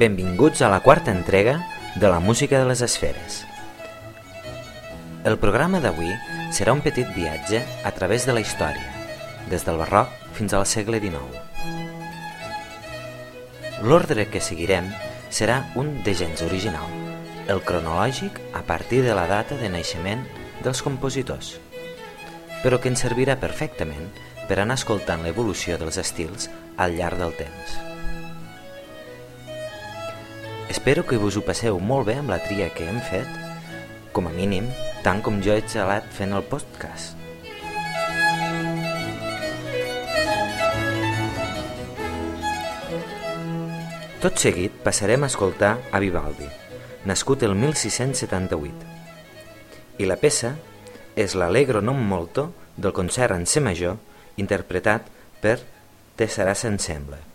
Benvinguts a la quarta entrega de la música de les esferes. El programa d'avui serà un petit viatge a través de la història, des del barroc fins al segle XIX. L'ordre que seguirem serà un de gens original, el cronològic a partir de la data de naixement dels compositors, però que ens servirà perfectament per anar escoltant l'evolució dels estils al llarg del temps. Espero que us ho passeu molt bé amb la tria que hem fet, com a mínim, tant com jo he gelat fent el podcast. Tot seguit passarem a escoltar a Vivaldi, nascut el 1678. I la peça és l'Allegro non molto del concert en C major interpretat per Te sarà ensemble.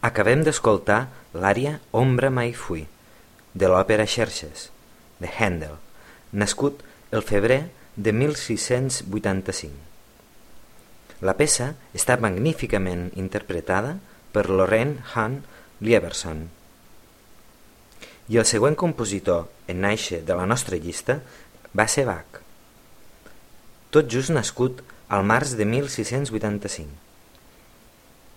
Acabem d'escoltar l'ària Ombra mai fui, de l'òpera Xerxes, de Handel, nascut el febrer de 1685. La peça està magníficament interpretada per Lorraine Hahn Lieberson. I el següent compositor en nàixer de la nostra llista va ser Bach, tot just nascut al març de 1685.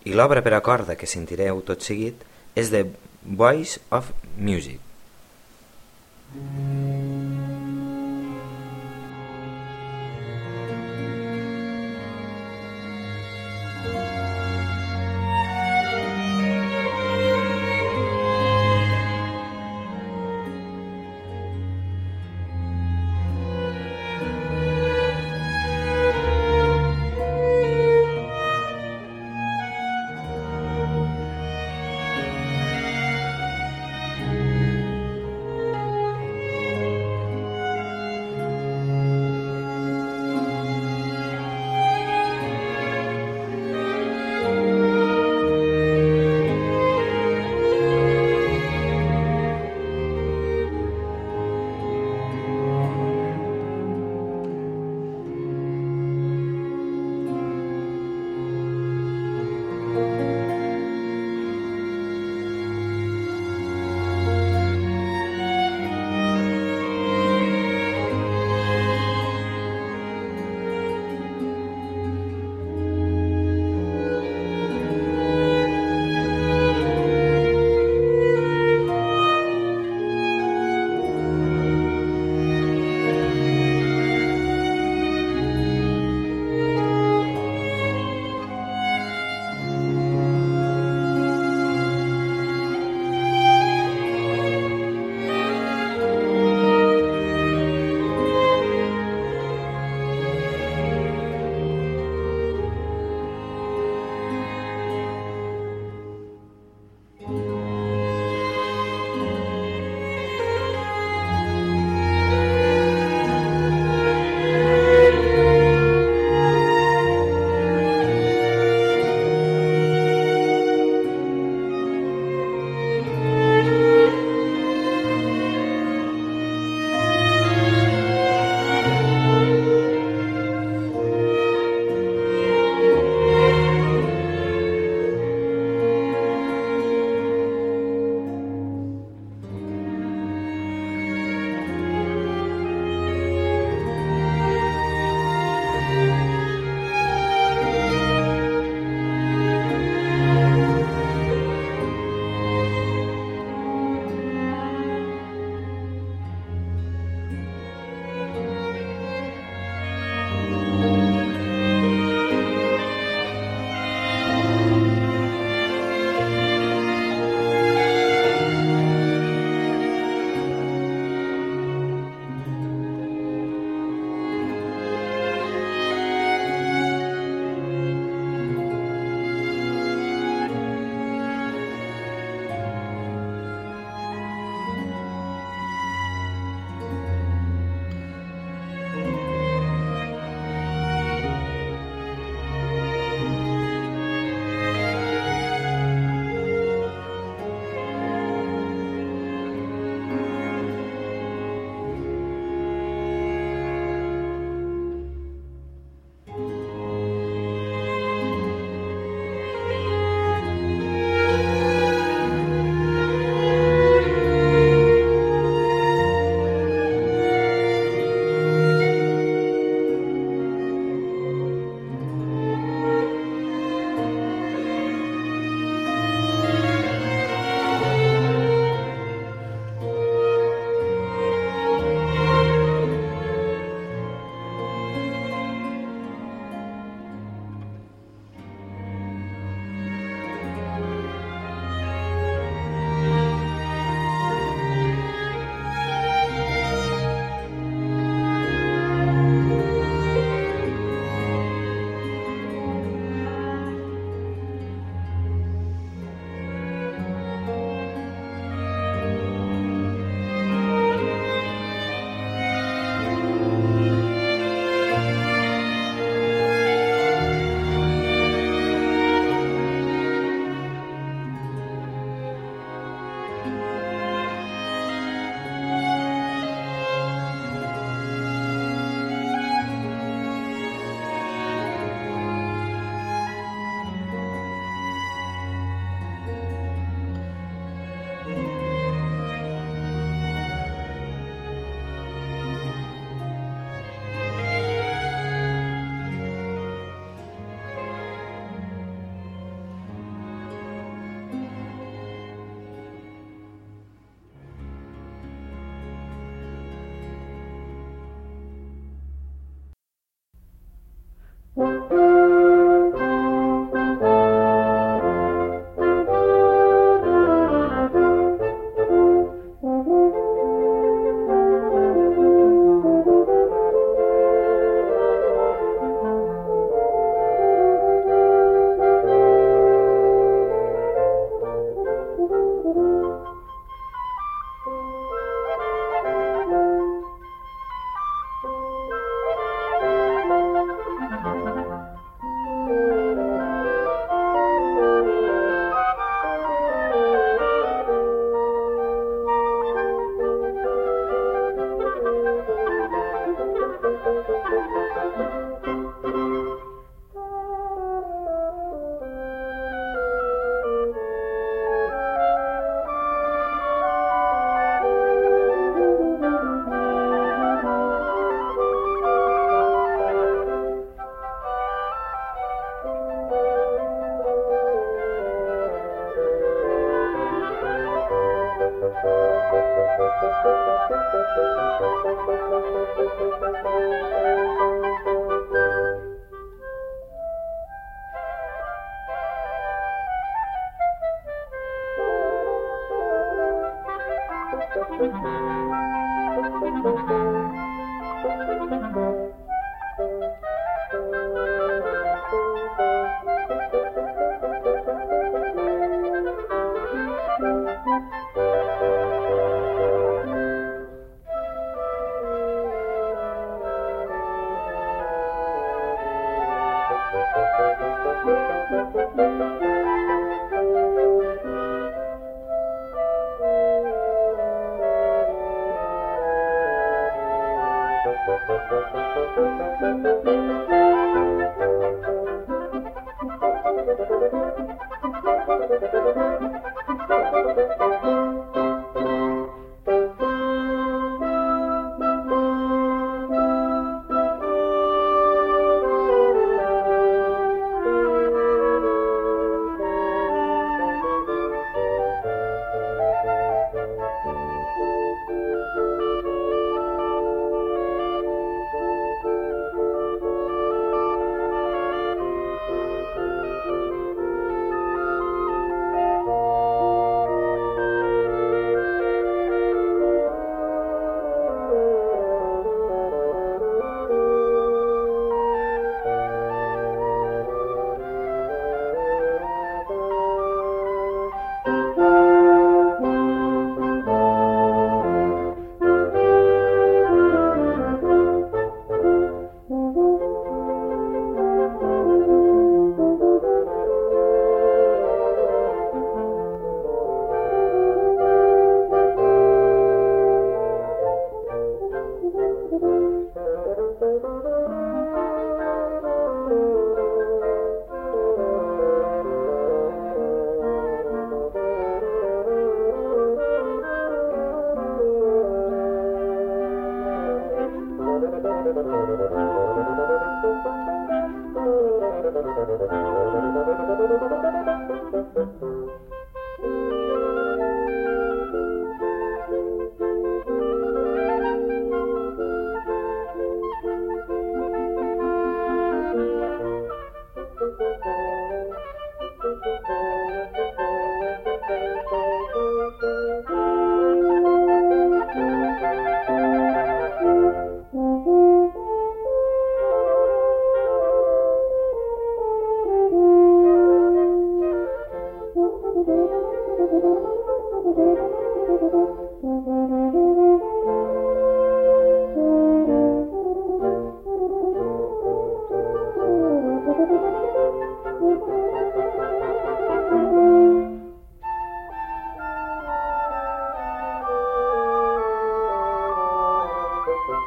I l'obra per a corda que sentireu tot seguit és The Voice of Music.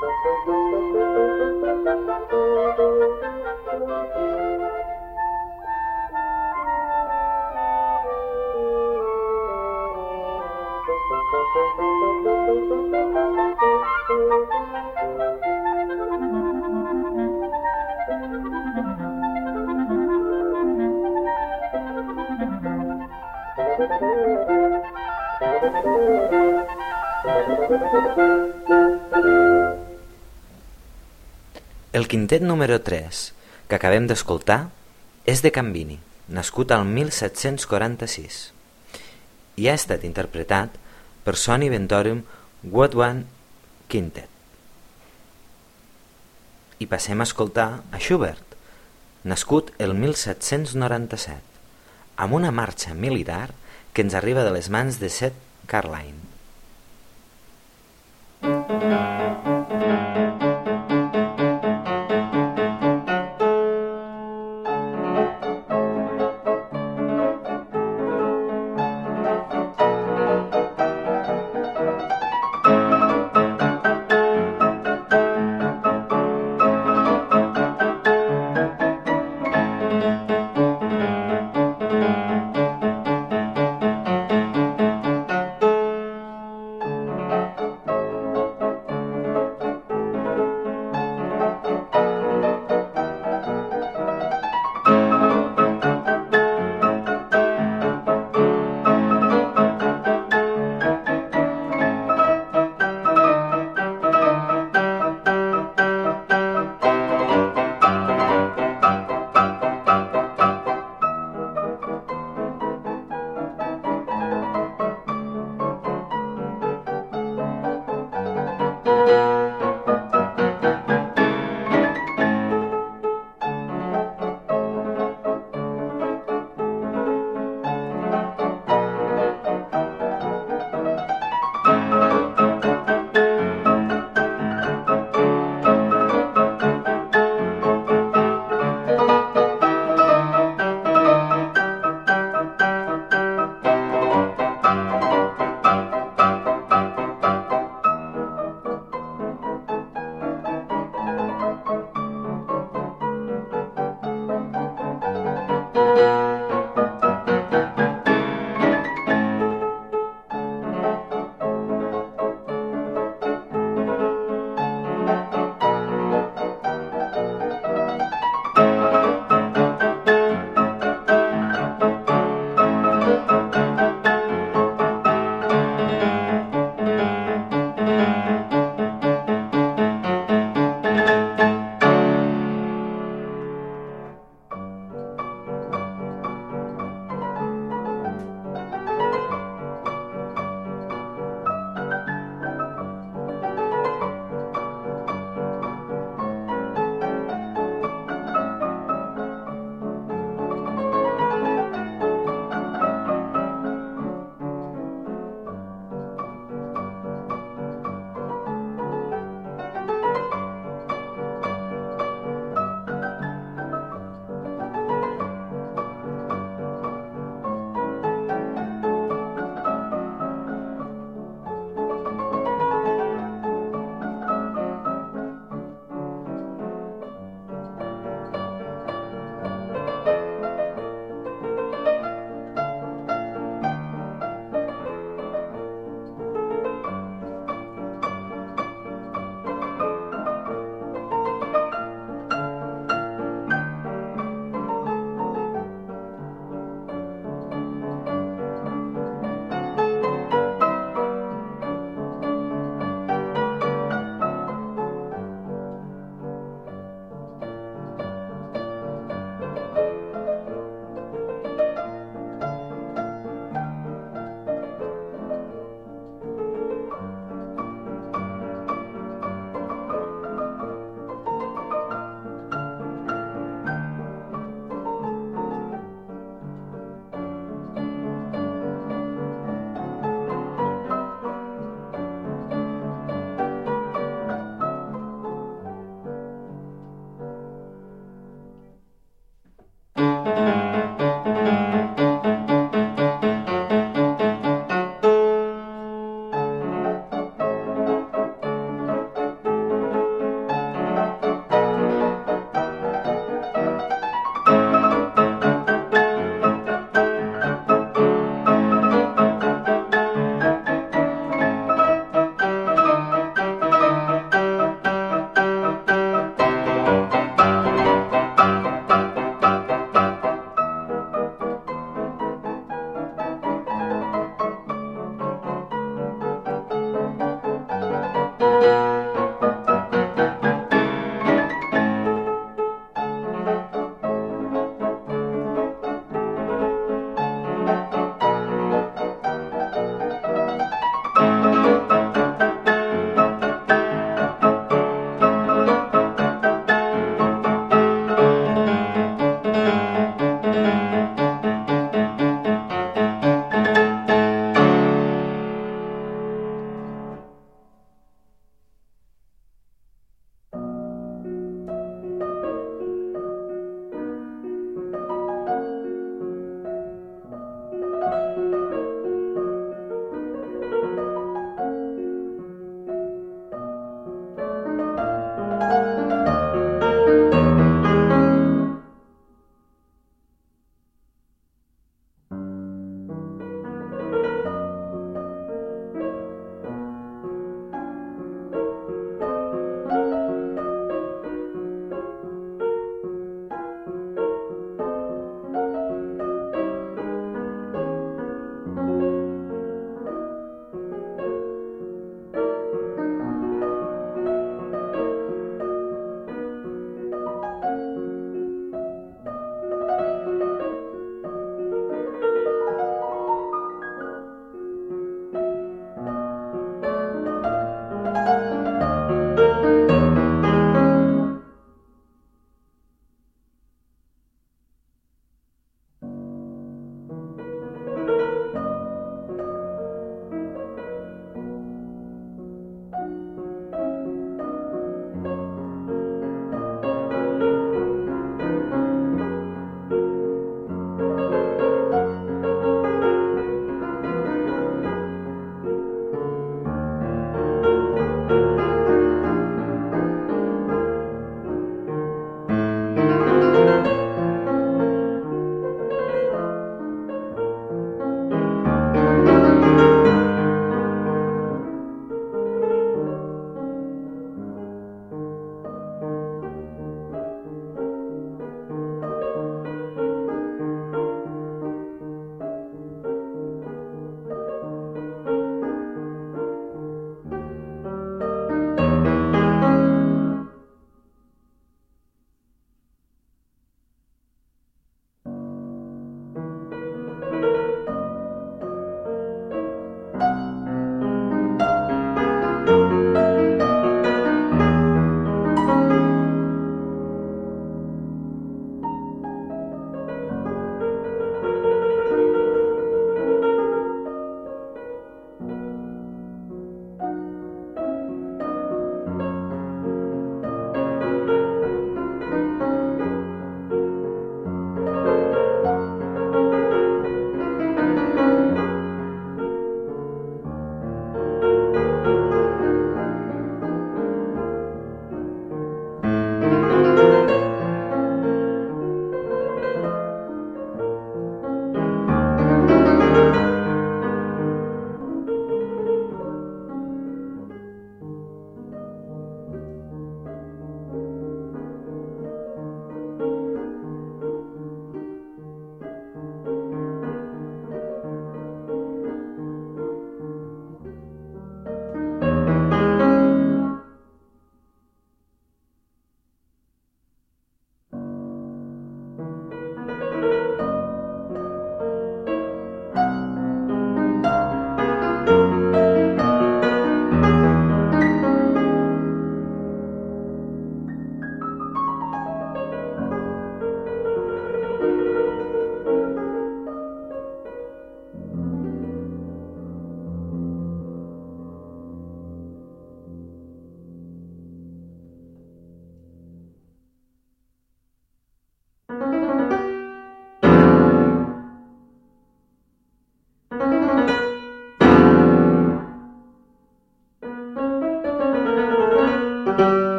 Música El quintet número 3 que acabem d'escoltar és de Cambini, nascut al 1746 i ha estat interpretat per Sony Ventorium Woodwind Quintet. I passem a escoltar a Schubert, nascut el 1797, amb una marxa militar que ens arriba de les mans de Seth Carline.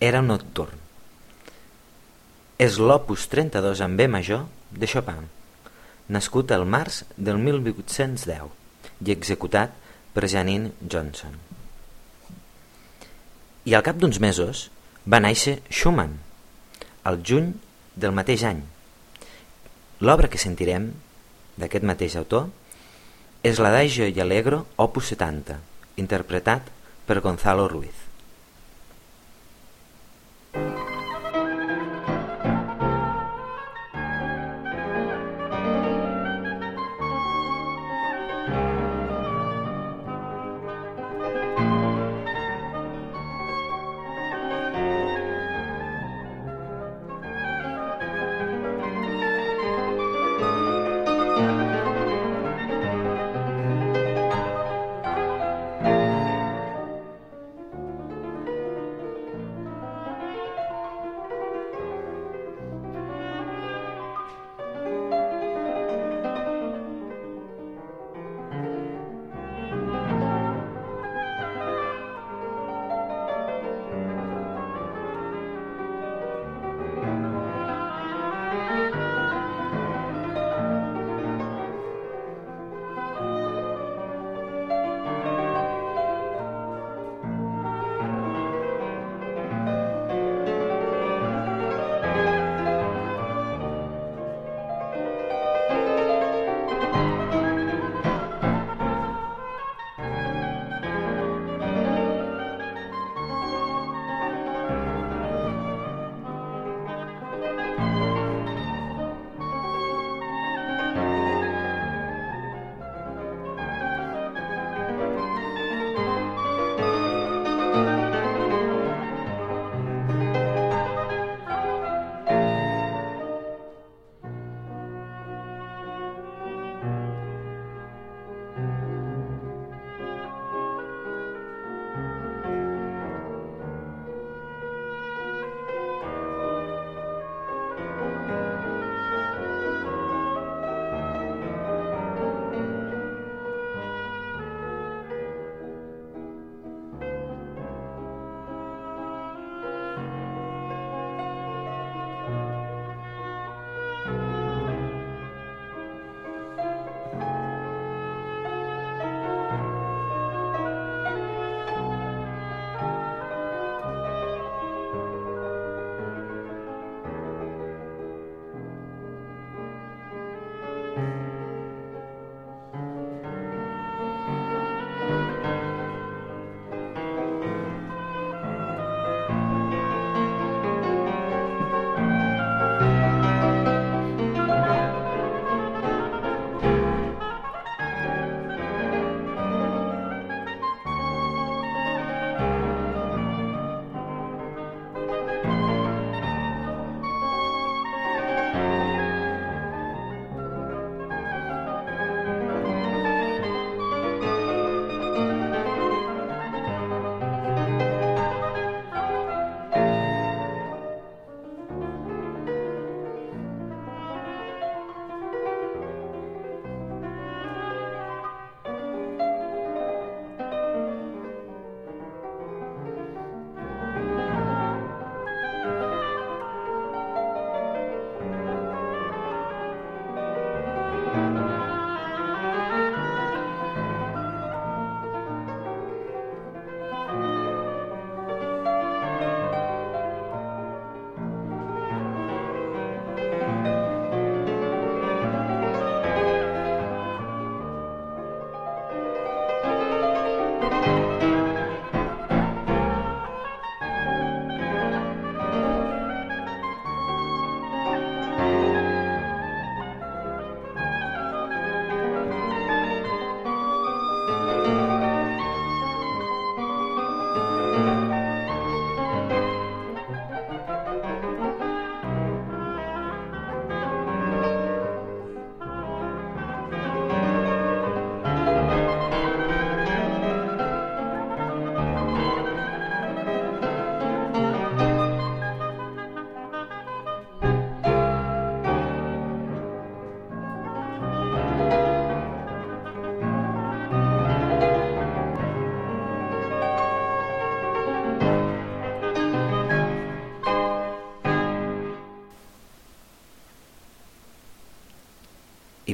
Era nocturn. És l'opus 32 en B major de Chopin, nascut el març del 1810 i executat per Janine Johnson. I al cap d'uns mesos va néixer Schumann, al juny del mateix any. L'obra que sentirem d'aquest mateix autor és l'Adagio i Allegro opus 70, interpretat per Gonzalo Ruiz.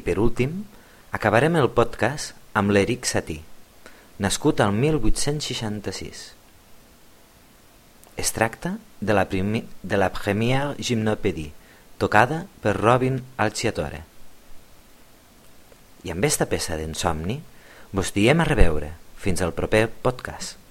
Per últim, acabarem el podcast amb l'Eric Satie, nascut al 1866. Es tracta de la, primi, de la Première Gymnopédie, tocada per Robin Alciatore. I amb esta peça d'insomni vos diem a reveure. Fins al proper podcast.